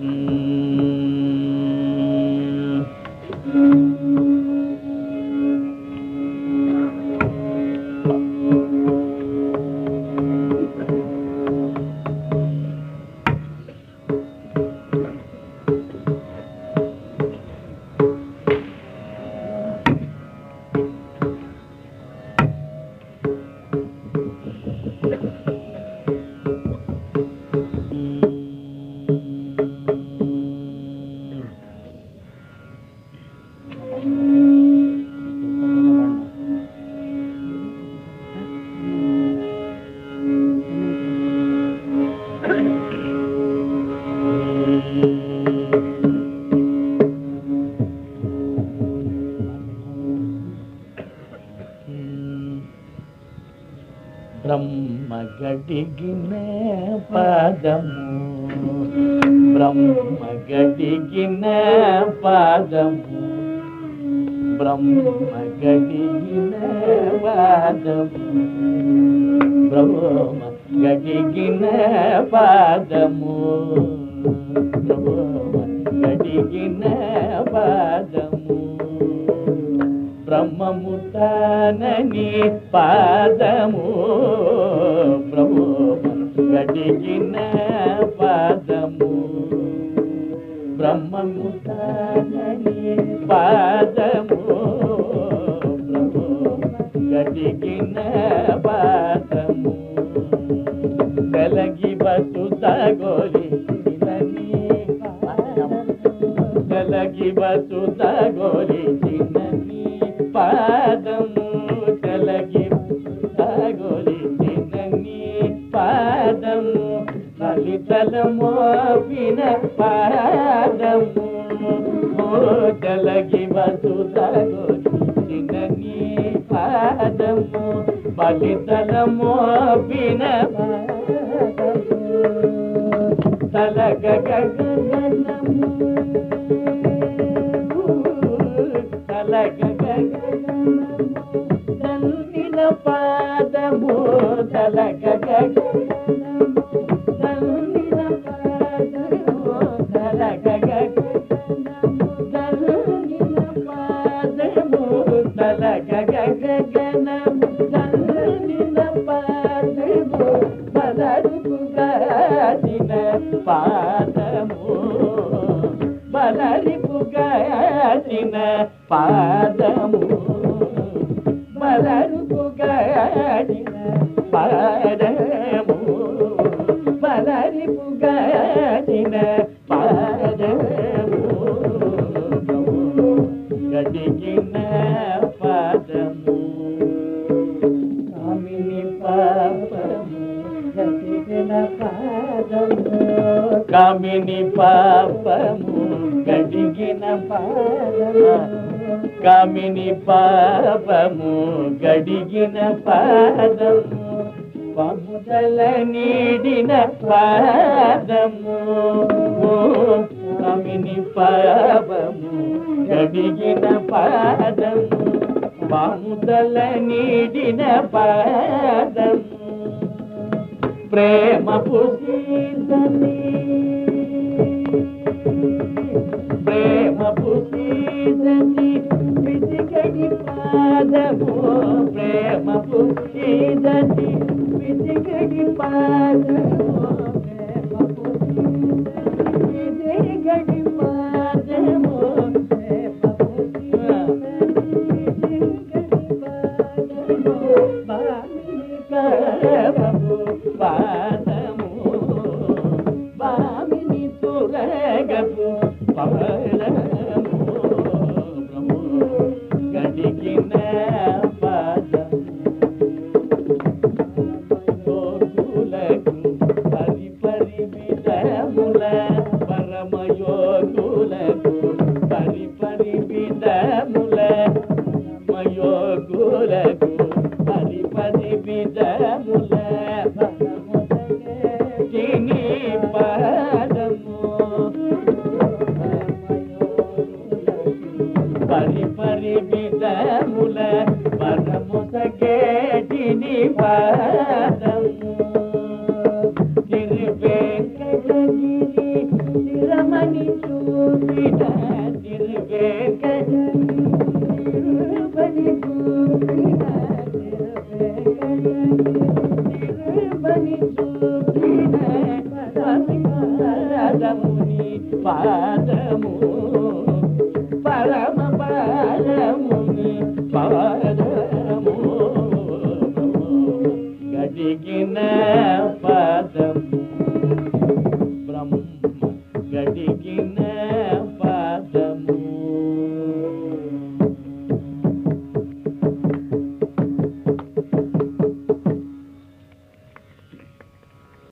Mm. బ్రహ్మ గడిగిన పాదము. బ్రహ్మ గడిగిన పాదము. బ్రహ్మ గడిగిన పాదము. బ్రహ్మ గడిగిన పాదము. బ్రహ్మము పాదము ప్రభు గడిగిన పాదము. బ్రహ్మము తానని పాదము ప్రభు గడిగిన పాదము. కలగి బతుత తగోలి కలగి బతుత తగోలి చిన్నని పాదము కలగి గోలి చిన్నని పాదము ఫలితలమో విన పాదము కలగి వసు గోలి చిన్నని పాదము ఫలితలమో విన తలగ గగనము తలగ గగనము తల్లిన పాదము తలగ గగనము తల్లిన పాదము తలగ గగనము పాదము తలగ గగనము పాదము బలరుగాసిన పాదము పెట్టిన పాదము. మలరుకు బలరుపుగాసిన పాదము. మలరిపు బలరిపుగాసిన పాదము. గడిగిన పాదము. కామిని పాపము గడిగిన పాదము. కామిని పాపము గడిగిన పాదము కామిని పాపము గడిగిన పాదము పముదల నీడిన పాదము. కామిని పాపము గడిగిన పాదము పాముదల నీడిన పాదము. ప్రేమ పుసీదని ప్రేమ పుసీదని విసిగడి పాదము ప్రేమ పుసీదని విసిగడి విధముల పరమయోగులకు పరి పరి మయోగులకు పరి పరి విధముల తిని పరి పరి పరము సగేటిని పాదము. ని చూసిట తిరువేక తిరుబని చూసిట తిరుబని పాదము పరమ పరముని పాదము గడిగిన